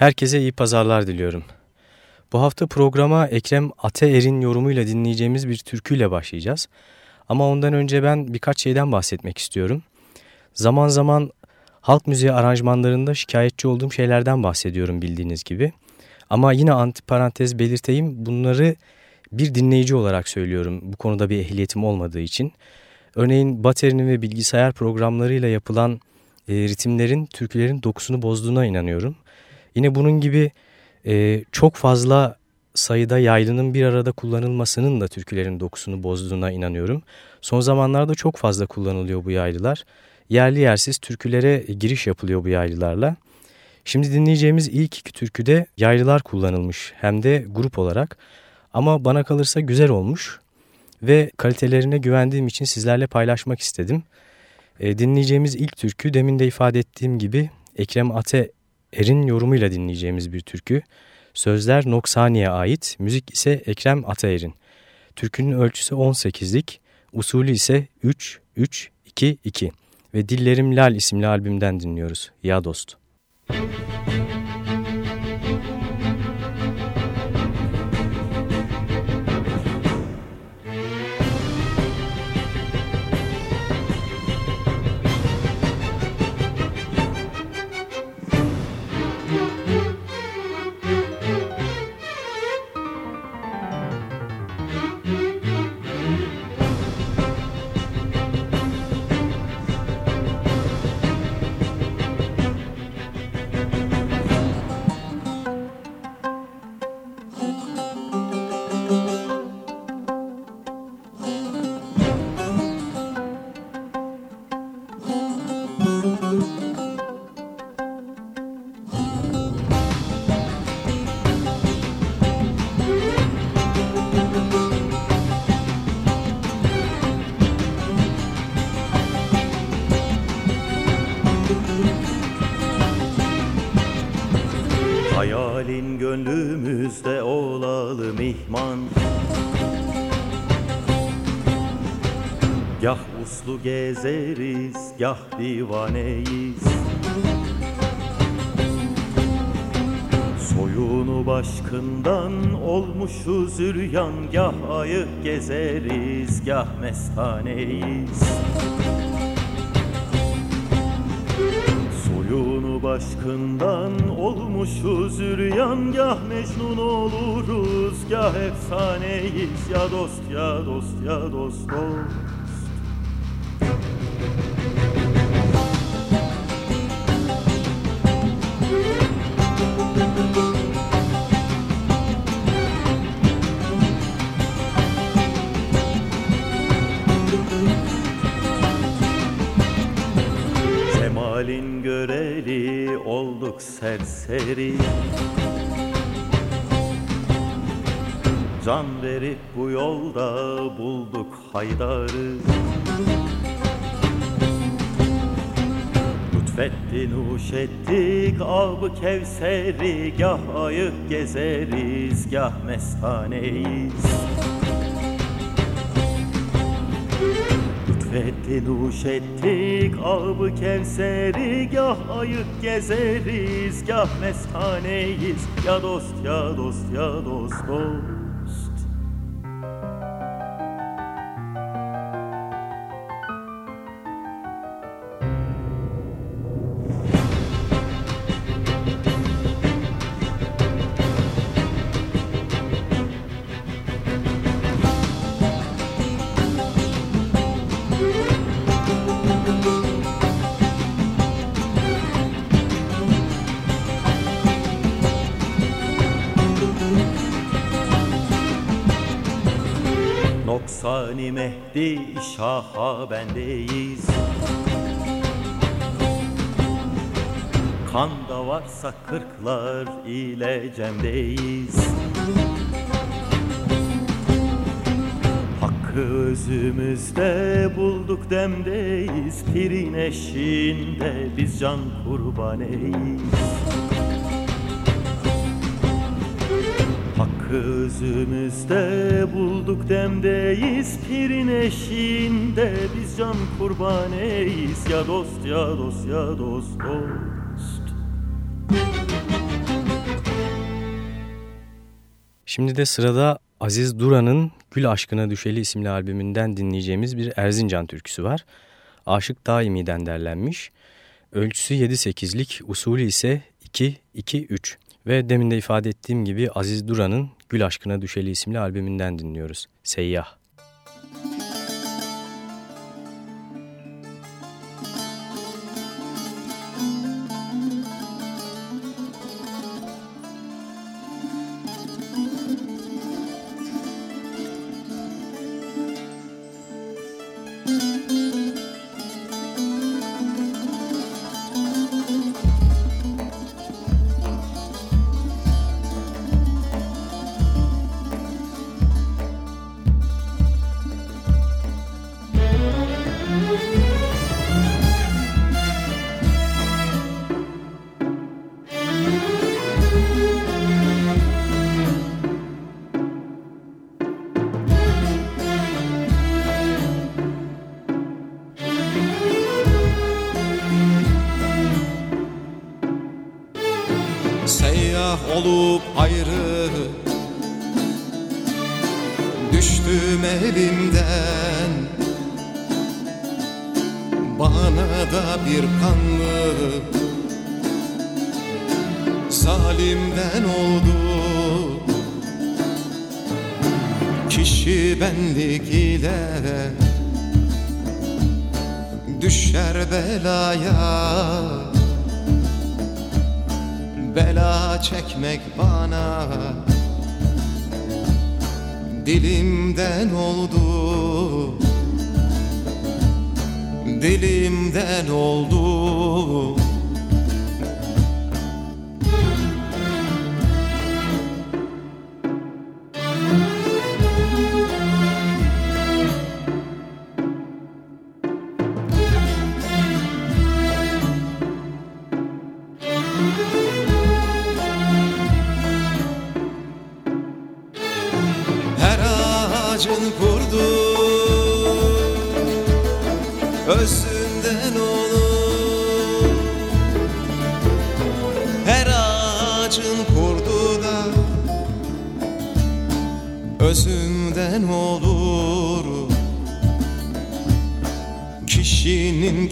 Herkese iyi pazarlar diliyorum. Bu hafta programa Ekrem Ateer'in yorumuyla dinleyeceğimiz bir türküyle başlayacağız. Ama ondan önce ben birkaç şeyden bahsetmek istiyorum. Zaman zaman halk müziği aranjmanlarında şikayetçi olduğum şeylerden bahsediyorum bildiğiniz gibi. Ama yine antiparantez belirteyim bunları bir dinleyici olarak söylüyorum bu konuda bir ehliyetim olmadığı için. Örneğin baterinin ve bilgisayar programlarıyla yapılan e, ritimlerin türkülerin dokusunu bozduğuna inanıyorum. Yine bunun gibi e, çok fazla sayıda yaylının bir arada kullanılmasının da türkülerin dokusunu bozduğuna inanıyorum. Son zamanlarda çok fazla kullanılıyor bu yaylılar. Yerli yersiz türkülere giriş yapılıyor bu yaylılarla. Şimdi dinleyeceğimiz ilk iki türküde yaylılar kullanılmış hem de grup olarak. Ama bana kalırsa güzel olmuş ve kalitelerine güvendiğim için sizlerle paylaşmak istedim. E, dinleyeceğimiz ilk türkü demin de ifade ettiğim gibi Ekrem Ate Er'in yorumuyla dinleyeceğimiz bir türkü. Sözler Noksani'ye ait, müzik ise Ekrem Ataer'in. Türkünün ölçüsü 18'lik, usulü ise 3-3-2-2 ve Dillerim Lal isimli albümden dinliyoruz. Ya dost. Müzik uslu gezeriz, gah divaneyiz. Soyunu başkından olmuşuz üryan Gah ayık gezeriz, gah mestaneyiz. Soyunu başkından olmuşuz üryan Gah mecnun oluruz, gah efsaneyiz. Ya dost, ya dost, ya dost, dost serseri. Can verip bu yolda bulduk Haydar'ı. Lütfetti nuş ettik ab Kevser'i. Gah ayık gezeriz gah mestaneyiz Lütfetti nuş ettik ab Kevser'i Gah ayık gezeriz gah mestaneyiz Ya dost ya dost ya dost dost Mehdi Şah'a bendeyiz. Kanda varsa kırklar ile cemdeyiz. Hakkı özümüzde bulduk demdeyiz. Pirin eşinde biz can kurbaneyiz Kızımızda bulduk demdeyiz Pirin eşinde biz can kurbaneyiz Ya dost ya dost ya dost dost Şimdi de sırada Aziz Duran'ın Gül Aşkına Düşeli isimli albümünden dinleyeceğimiz bir Erzincan türküsü var. Aşık Daimi'den derlenmiş. Ölçüsü 7-8'lik, usulü ise 2-2-3. Ve demin de ifade ettiğim gibi Aziz Duran'ın Gül Aşkına Düşeli isimli albümünden dinliyoruz. Seyyah. Dilimden oldu. Dilimden oldu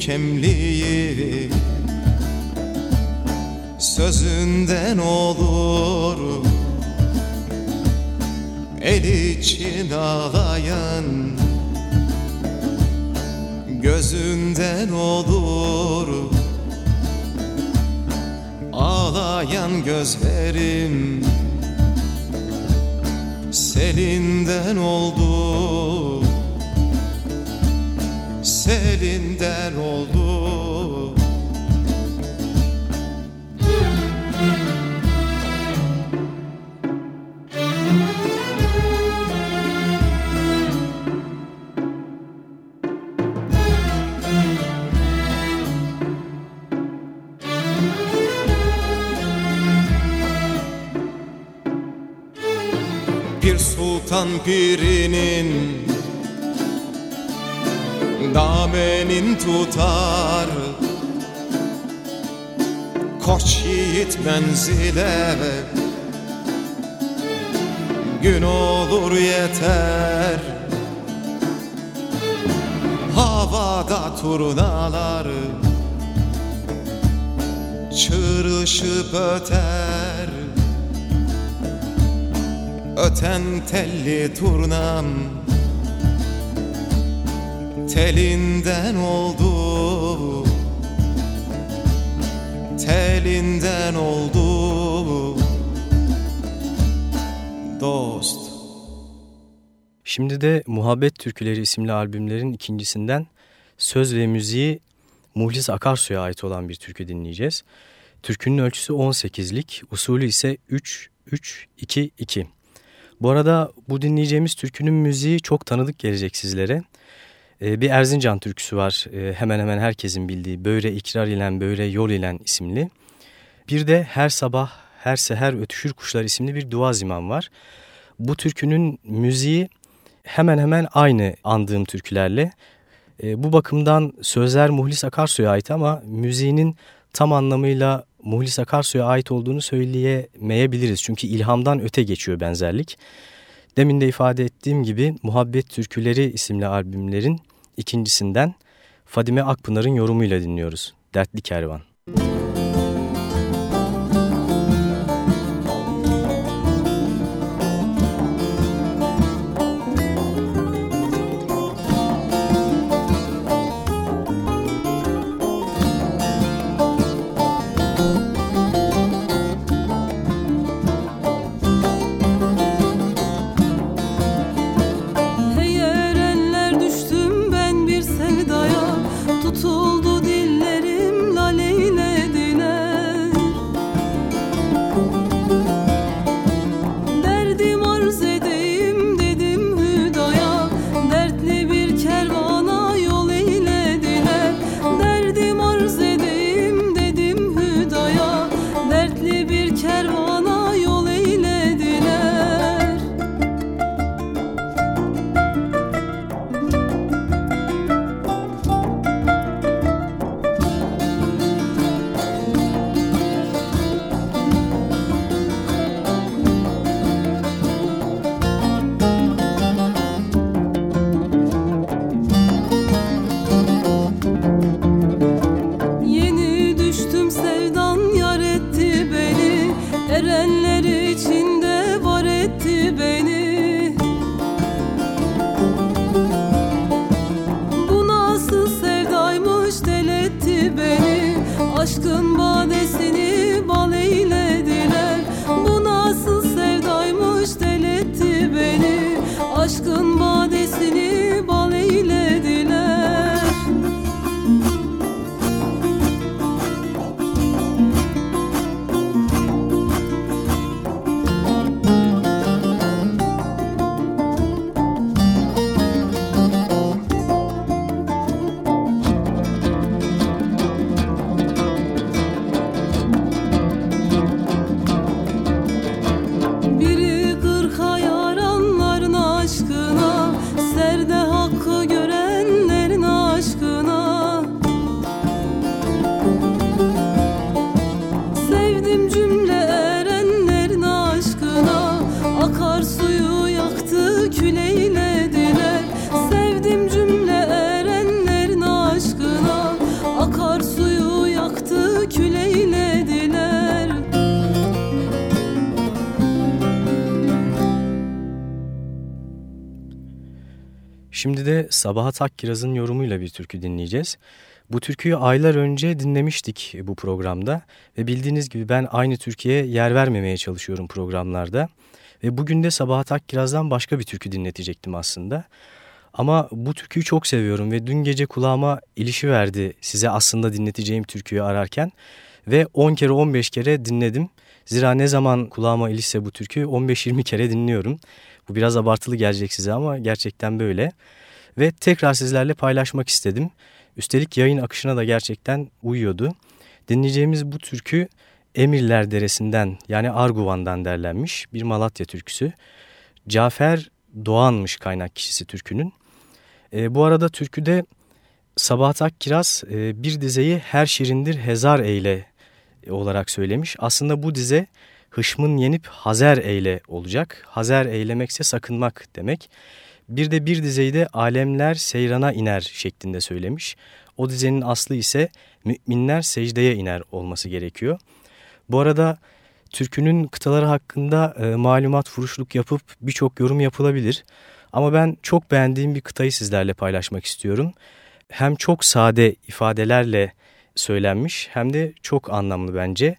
kemliği Sultan pirinin damenin tutar Koç yiğit menzile Gün olur yeter. Havada turnalar Çığırışıp öter Öten telli turnam telinden oldu Telinden oldu Dost Şimdi de Muhabbet Türküleri isimli albümlerin ikincisinden söz ve müziği Muhlis Akarsu'ya ait olan bir türkü dinleyeceğiz. Türkünün ölçüsü 18'lik, usulü ise 3-3-2-2. Bu arada bu dinleyeceğimiz türkünün müziği çok tanıdık gelecek sizlere. Ee, bir Erzincan türküsü var ee, hemen hemen herkesin bildiği Böyle ikrar ilen Böyle yol ilen isimli. Bir de Her Sabah Her Seher Ötüşür Kuşlar isimli bir dua ziman var. Bu türkünün müziği hemen hemen aynı andığım türkülerle. Ee, bu bakımdan sözler Muhlis Akarsu'ya ait ama müziğinin tam anlamıyla Muhlis Akarsu'ya ait olduğunu söyleyemeyebiliriz. Çünkü ilhamdan öte geçiyor benzerlik. Demin de ifade ettiğim gibi Muhabbet Türküleri isimli albümlerin ikincisinden Fadime Akpınar'ın yorumuyla dinliyoruz. Dertli Kervan. Şimdi de Sabahat Akkiraz'ın yorumuyla bir türkü dinleyeceğiz. Bu türküyü aylar önce dinlemiştik bu programda ve bildiğiniz gibi ben aynı Türkiye'ye yer vermemeye çalışıyorum programlarda. Ve bugün de Sabahat Akkiraz'dan başka bir türkü dinletecektim aslında. Ama bu türküyü çok seviyorum ve dün gece kulağıma ilişi verdi size aslında dinleteceğim türküyü ararken. Ve 10 kere 15 kere dinledim. Zira ne zaman kulağıma ilişse bu türküyü 15-20 kere dinliyorum. Bu biraz abartılı gelecek size ama gerçekten böyle. Ve tekrar sizlerle paylaşmak istedim. Üstelik yayın akışına da gerçekten uyuyordu. Dinleyeceğimiz bu türkü Emirler Deresi'nden yani Arguvan'dan derlenmiş bir Malatya türküsü. Cafer Doğan'mış kaynak kişisi türkünün. E, bu arada türküde Sabahat Akkiraz e, bir dizeyi her şirindir hezar eyle olarak söylemiş. Aslında bu dize hışmın yenip hazer eyle olacak. Hazer eylemekse sakınmak demek. Bir de bir dizeyi de alemler seyrana iner şeklinde söylemiş. O dizenin aslı ise müminler secdeye iner olması gerekiyor. Bu arada türkünün kıtaları hakkında e, malumat furuşluk yapıp birçok yorum yapılabilir. Ama ben çok beğendiğim bir kıtayı sizlerle paylaşmak istiyorum. Hem çok sade ifadelerle söylenmiş hem de çok anlamlı bence.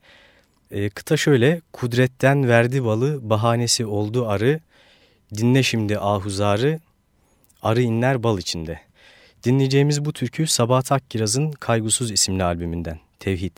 E, kıta şöyle, kudretten verdi balı, bahanesi oldu arı, dinle şimdi ahuzarı, arı inler bal içinde. Dinleyeceğimiz bu türkü Sabahat Akkiraz'ın Kaygusuz isimli albümünden, Tevhid.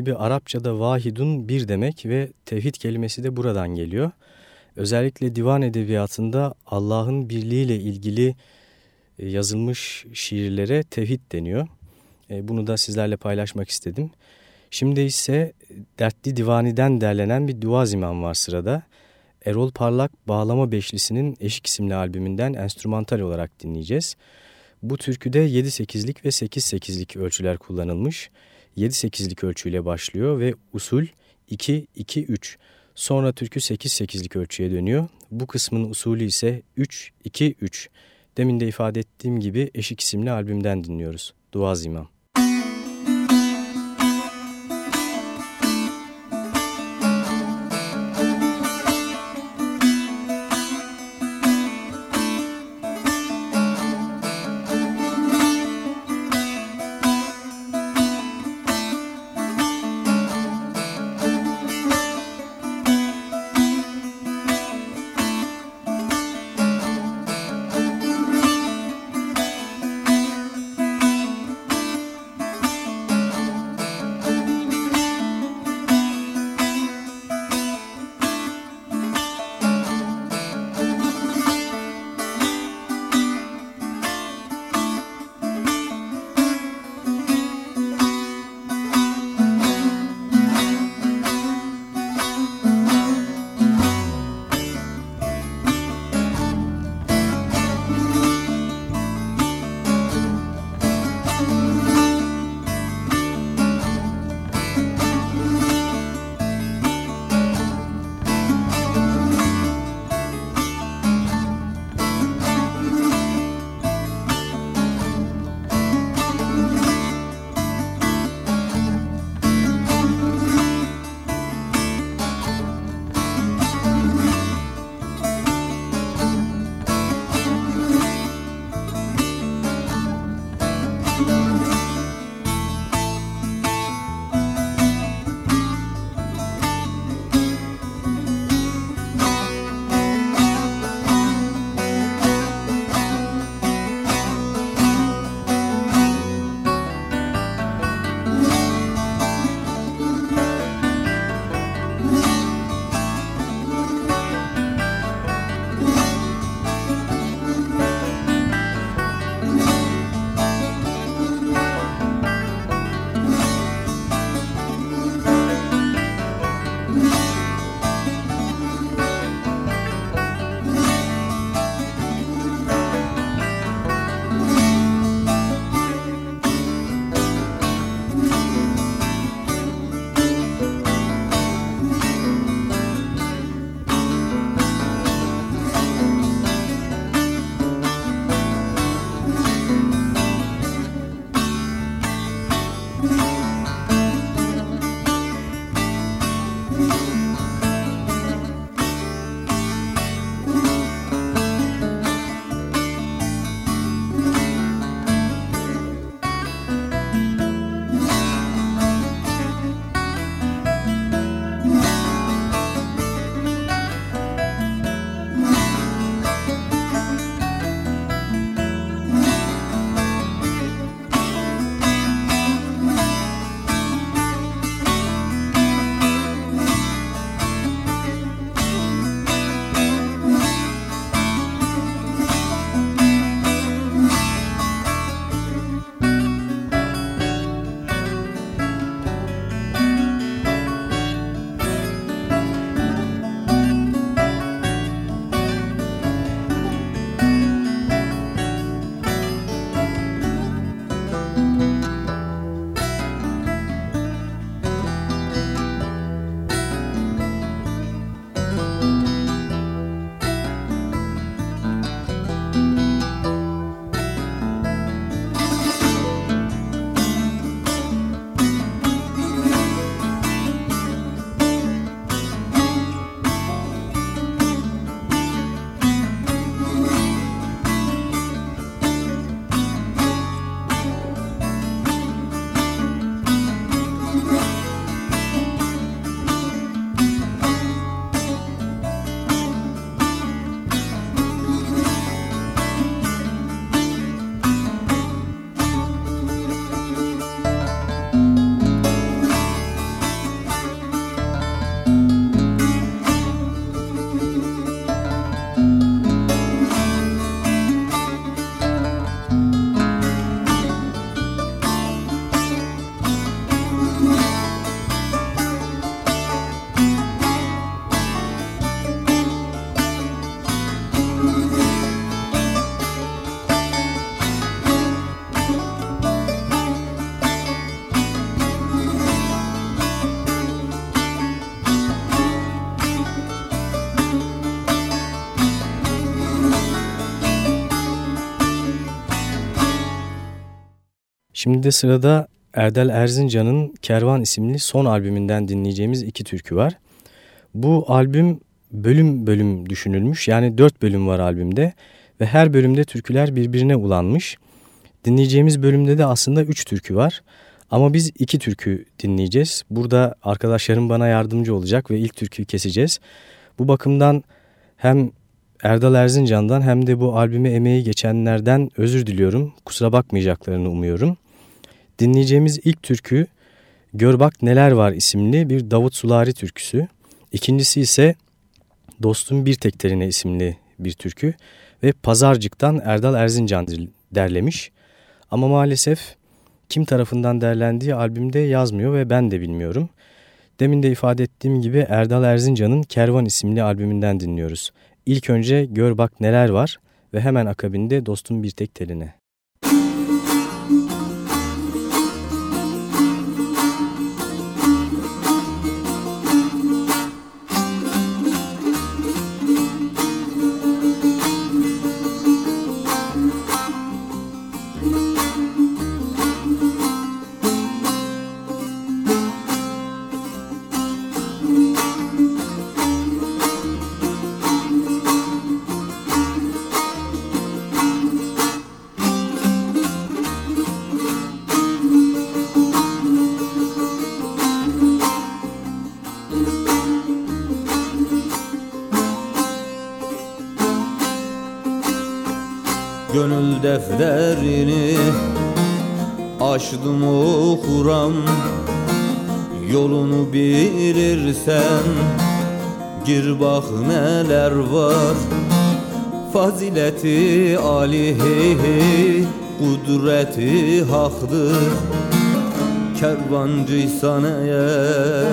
Gibi Arapçada vahidun bir demek ve tevhid kelimesi de buradan geliyor. Özellikle divan edebiyatında Allah'ın birliğiyle ilgili e, yazılmış şiirlere tevhid deniyor. E, Bunu da sizlerle paylaşmak istedim. Şimdi ise Dertli Divani'den derlenen bir dua ziman var sırada. Erol Parlak Bağlama Beşlisi'nin Eşik isimli albümünden enstrümantal olarak dinleyeceğiz. Bu türküde 7-8'lik ve 8-8'lik ölçüler kullanılmış. 7-8'lik ölçüyle başlıyor ve usul 2-2-3. Sonra türkü 8-8'lik ölçüye dönüyor. Bu kısmın usulü ise 3-2-3. Demin de ifade ettiğim gibi Eşik isimli albümden dinliyoruz. Duaz İmam. Şimdi de sırada Erdal Erzincan'ın Kervan isimli son albümünden dinleyeceğimiz iki türkü var. Bu albüm bölüm bölüm düşünülmüş yani dört bölüm var albümde ve her bölümde türküler birbirine ulanmış. Dinleyeceğimiz bölümde de aslında üç türkü var ama biz iki türkü dinleyeceğiz. Burada arkadaşlarım bana yardımcı olacak ve ilk türküyü keseceğiz. Bu bakımdan hem Erdal Erzincan'dan hem de bu albüme emeği geçenlerden özür diliyorum. Kusura bakmayacaklarını umuyorum. Dinleyeceğimiz ilk türkü Gör Bak Neler Var isimli bir Davut Sulari türküsü. İkincisi ise Dostum Bir Tek Terine isimli bir türkü ve Pazarcık'tan Erdal Erzincan derlemiş. Ama maalesef kim tarafından derlendiği albümde yazmıyor ve ben de bilmiyorum. Demin de ifade ettiğim gibi Erdal Erzincan'ın Kervan isimli albümünden dinliyoruz. İlk önce Gör Bak Neler Var ve hemen akabinde Dostum Bir Tek Teline. Defterini Açdım okuram Yolunu bilirsen Gir bak neler var. Fazileti alihi Kudreti haktır. Kervancıysan eğer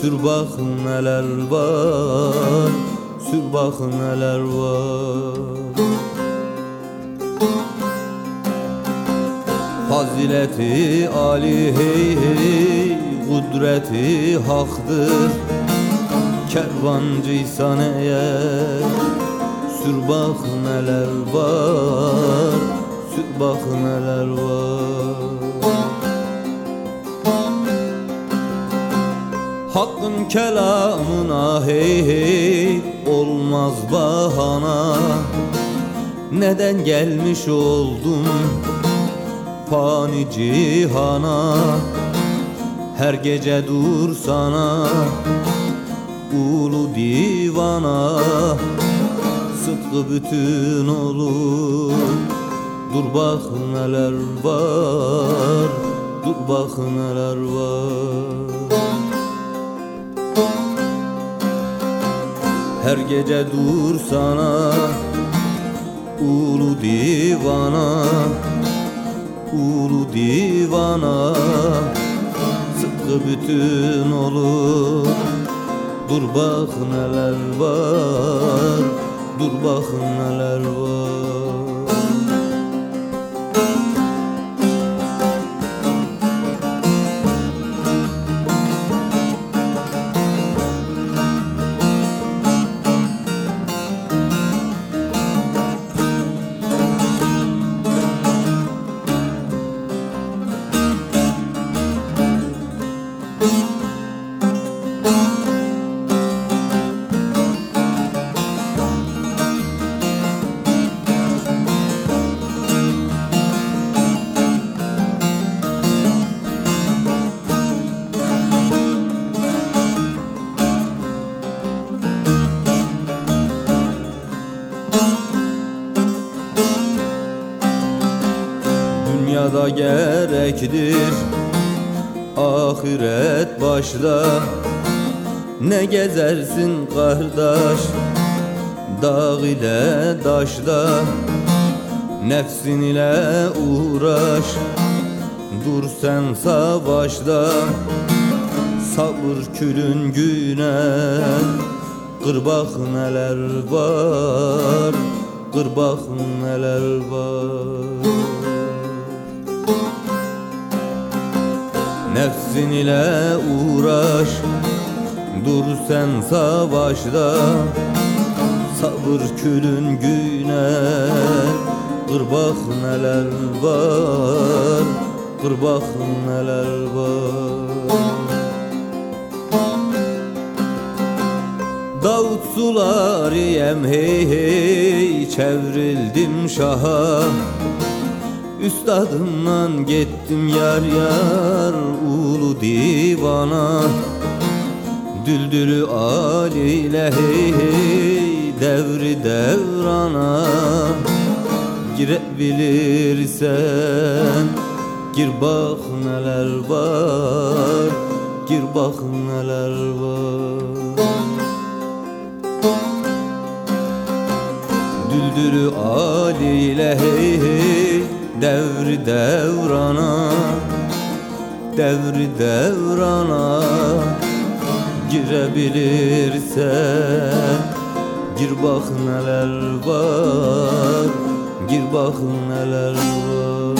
Sür bak neler var Sür bak neler var Fazileti Ali hey hey Kudreti haktır. Kervancıysan eğer Sür bak neler var Sür bak neler var? Hakkın kelamına hey hey Olmaz bahana. Neden gelmiş oldum fani cihana Her gece dur sana. Ulu divana Sıtkı bütün olur. Dur bak neler var Dur bak neler var. Her gece dur sana Ulu divana ulu divana. Sıtkı bütün olur. Dur bak neler var. Dur bak neler var Başta Ne gezersin kardeş? Dağ ile daşta Nefsin ile uğraş. Dur sen savaşta. Sabır külün güne. Kır bak neler var. Kır bak neler var Nefsin ile uğraş. Dur sen savaşta Sabır külün güne. Kırbak neler var Kırbak neler var. Davut suları yem hey hey Çevrildim şaha Üstadımdan gittim yar yar Ulu divana. Düldülü aliyle hey hey Devri devrana. Girebilirsen Gir bak neler var Gir bak neler var. Düldürü aliyle hey hey Devri devrana Devri devrana Girebilirsen Gir bak neler var Gir bak neler var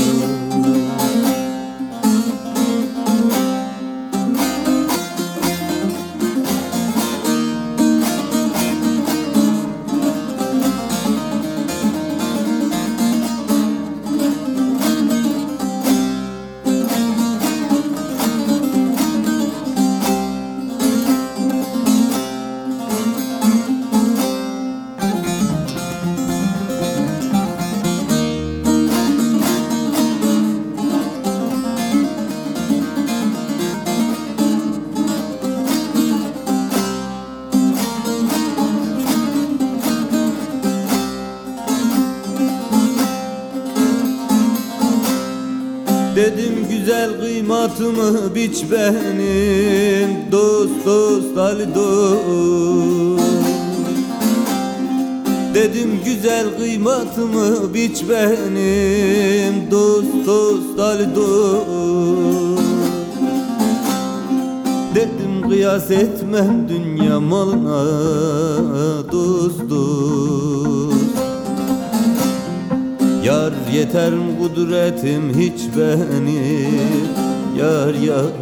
kıymatımı biç benim? Dost dost Ali dost. Dedim güzel kıymatımı biç benim? Dost dost Ali dost. Dedim kıyas etmem dünya malına. Dost dost. Yar yeter kudretim hiç benim Yar yar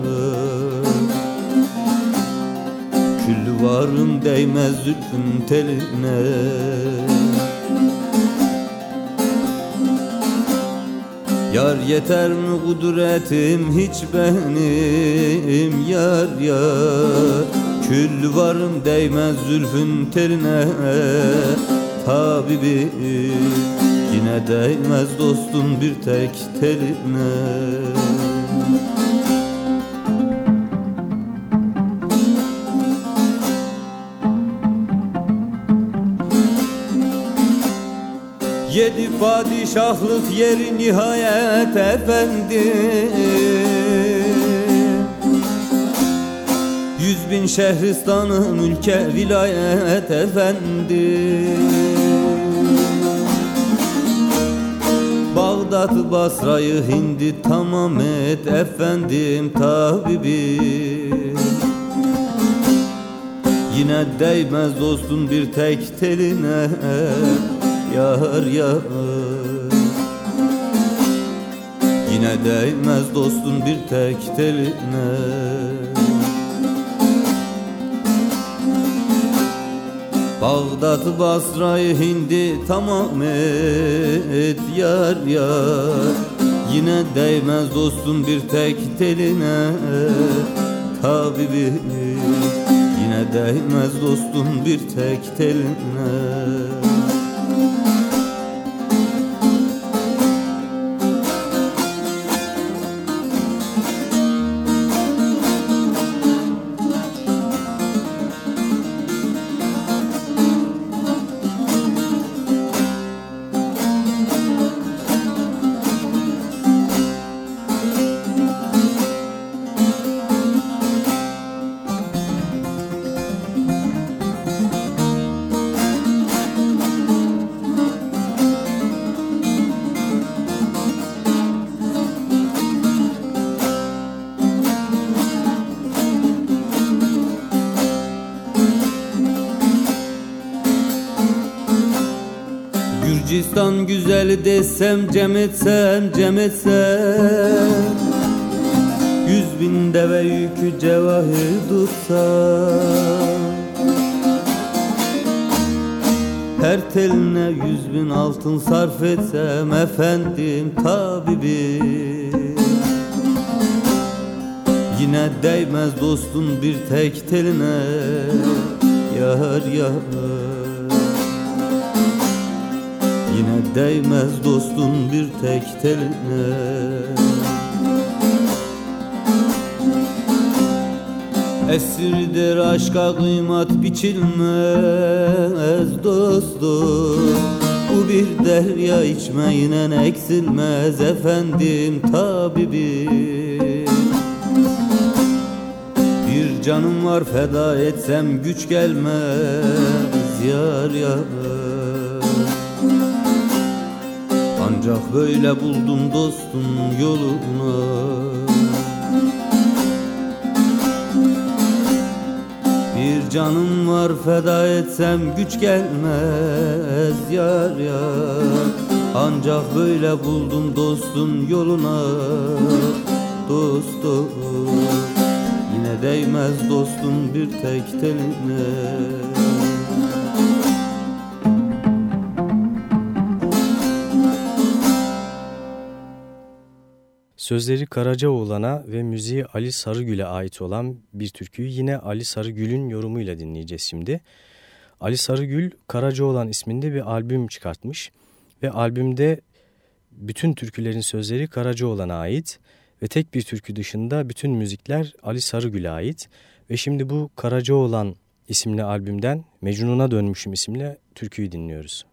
Kül varım değmez zülfün teline. Yar yeter mi kudretim hiç benim. Yar yar. Kül varım değmez zülfün teline. Tabibim Yine değmez dostun bir tek teline Yedi padişahlık yeri nihayet efendi. Yüz bin şehristanın ülke vilayet efendi. Bağdat Basra'yı Hindi tamam et efendim tabibim Yine değmez dostun bir tek teline yar yar Yine değmez dostun bir tek teline. Bağdat Basra'yı Hindi tamam et yar yar. Yine değmez dostun bir tek teline. Tabibim Yine değmez dostun bir tek teline Gürcistan güzeli desem cem etsem cem etsem. Yüz bin deve yükü cevahir tutsam Her teline yüz bin altın sarf etsem efendim tabibim. Yine değmez dostun bir tek teline Yar yar Yine değmez dostun bir tek teline. Esirdir aşka kıymat biçilmez dostum. Bu bir derya içmeyle eksilmez efendim tabibim. Bir canım var feda etsem güç gelmez yar yar Ancak böyle buldum dostum yolunu. Bir canım var feda etsem güç gelmez yar yar. Ancak böyle buldum dostun yoluna Dost dost Yine değmez dostum bir tek teline Sözleri Karacaoğlan'a ve müziği Ali Sarıgül'e ait olan bir türküyü yine Ali Sarıgül'ün yorumuyla dinleyeceğiz şimdi. Ali Sarıgül Karacaoğlan isminde bir albüm çıkartmış ve albümde bütün türkülerin sözleri Karacaoğlan'a ait ve tek bir türkü dışında bütün müzikler Ali Sarıgül'e ait ve şimdi bu Karacaoğlan isimli albümden Mecnun'a Dönmüşüm isimli türküyü dinliyoruz.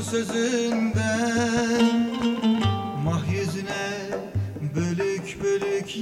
Sözünde Mahyüzüne bölük bölük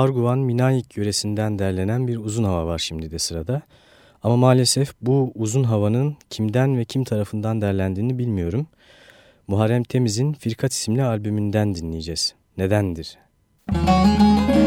Arguvan Minayik yöresinden derlenen bir uzun hava var şimdi de sırada. Ama maalesef bu uzun havanın kimden ve kim tarafından derlendiğini bilmiyorum. Muharrem Temiz'in Firkat isimli albümünden dinleyeceğiz. Nedendir? Gönül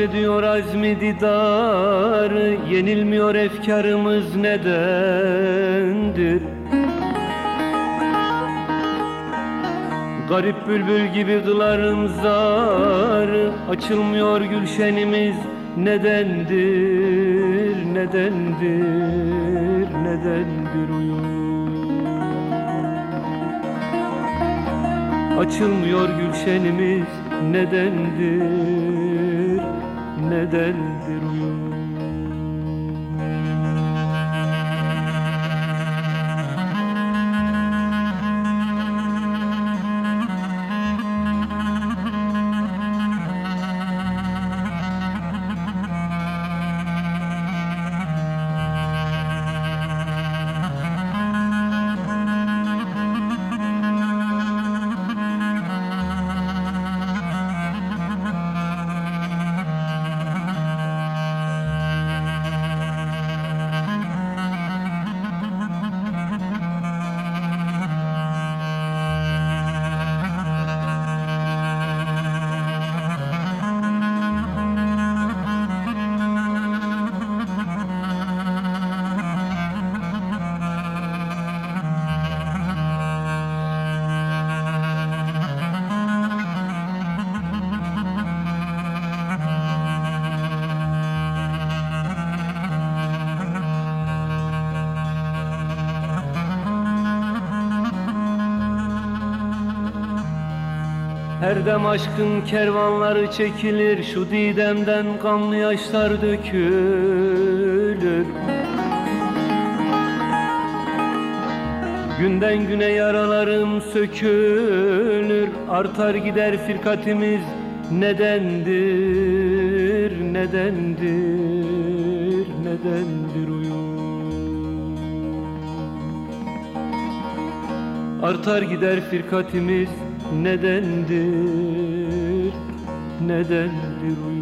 ediyor azmi didar Yenilmiyor efkarımız nedendir? Garip bülbül gibi kılarım zar Açılmıyor gülşenimiz nedendir Nedendir, nedendir uyum Açılmıyor gülşenimiz nedendir? Nedendir uyum Her dem aşkın kervanları çekilir Şu didemden kanlı yaşlar dökülür. Günden güne yaralarım sökülür Artar gider firkatimiz Nedendir, nedendir, nedendir uyum? Artar gider firkatimiz nedendir, nedendir uyum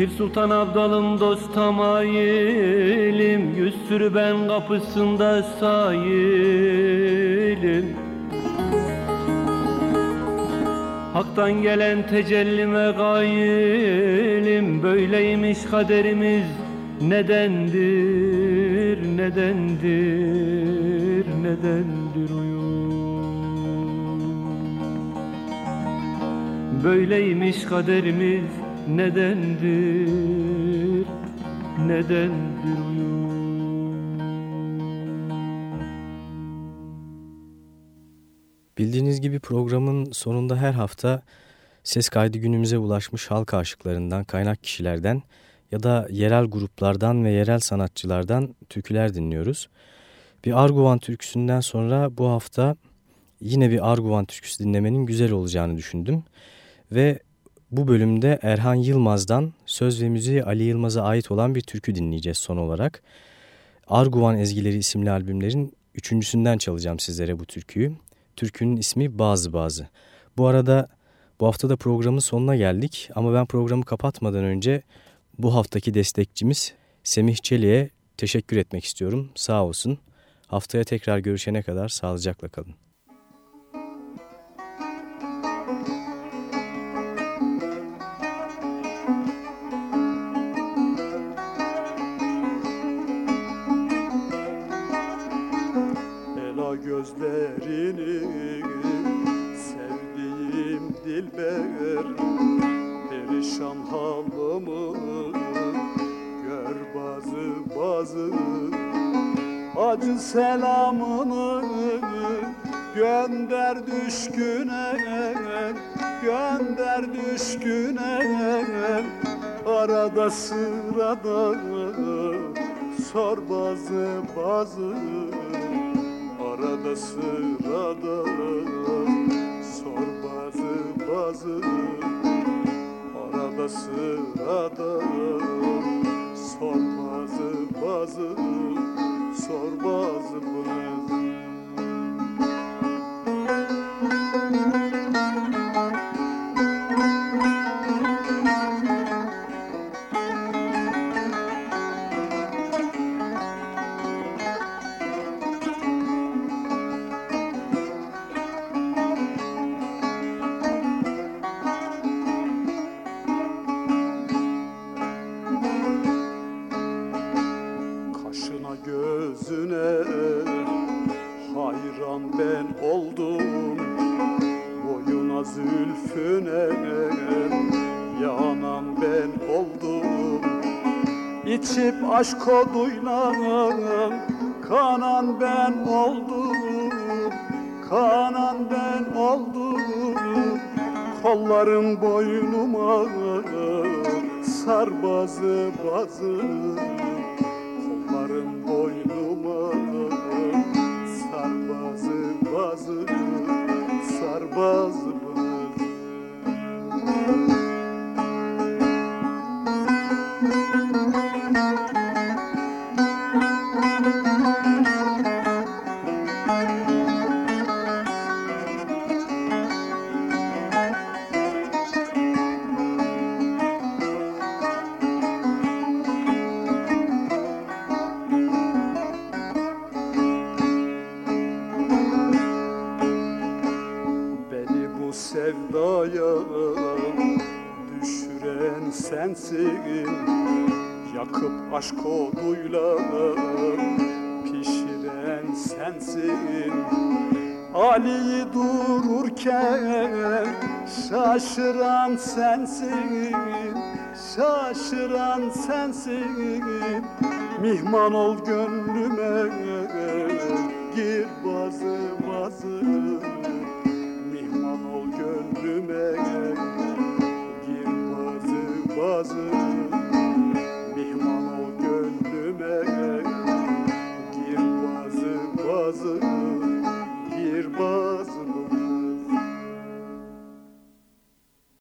Pir Sultan Abdalım dost tamayilim Yüz sürü ben kapısında sayilim Hak'tan gelen tecellime gayilim Böyleymiş kaderimiz nedendir, nedendir, nedendir uyum. Böyleymiş kaderimiz nedendir, nedendir Bildiğiniz gibi programın sonunda her hafta ses kaydı günümüze ulaşmış halk aşıklarından, kaynak kişilerden ya da yerel gruplardan ve yerel sanatçılardan türküler dinliyoruz. Bir Arguvan türküsünden sonra bu hafta yine bir Arguvan türküsü dinlemenin güzel olacağını düşündüm. Ve bu bölümde Erhan Yılmaz'dan söz ve müziği Ali Yılmaz'a ait olan bir türkü dinleyeceğiz son olarak. Arguvan Ezgileri isimli albümlerin üçüncüsünden çalacağım sizlere bu türküyü. Türkünün ismi Bazı Bazı. Bu arada bu hafta da programın sonuna geldik ama ben programı kapatmadan önce bu haftaki destekçimiz Semih Çelik'e teşekkür etmek istiyorum. Sağ olsun. Haftaya tekrar görüşene kadar sağlıcakla kalın. ver Perişan halımı Gör bazı bazı Acı selamını Gönder düşküne Gönder düşküne. Arada sırada Sor bazı bazı. Arada sırada bazı Arada sırada sor bazı bazı sor bazı aşk oduyla kanan ben oldum Kanan ben oldum. Kollarım boynuma sar bazı bazı Kollarım boynuma sar bazı bazı Mihman ol gönlüme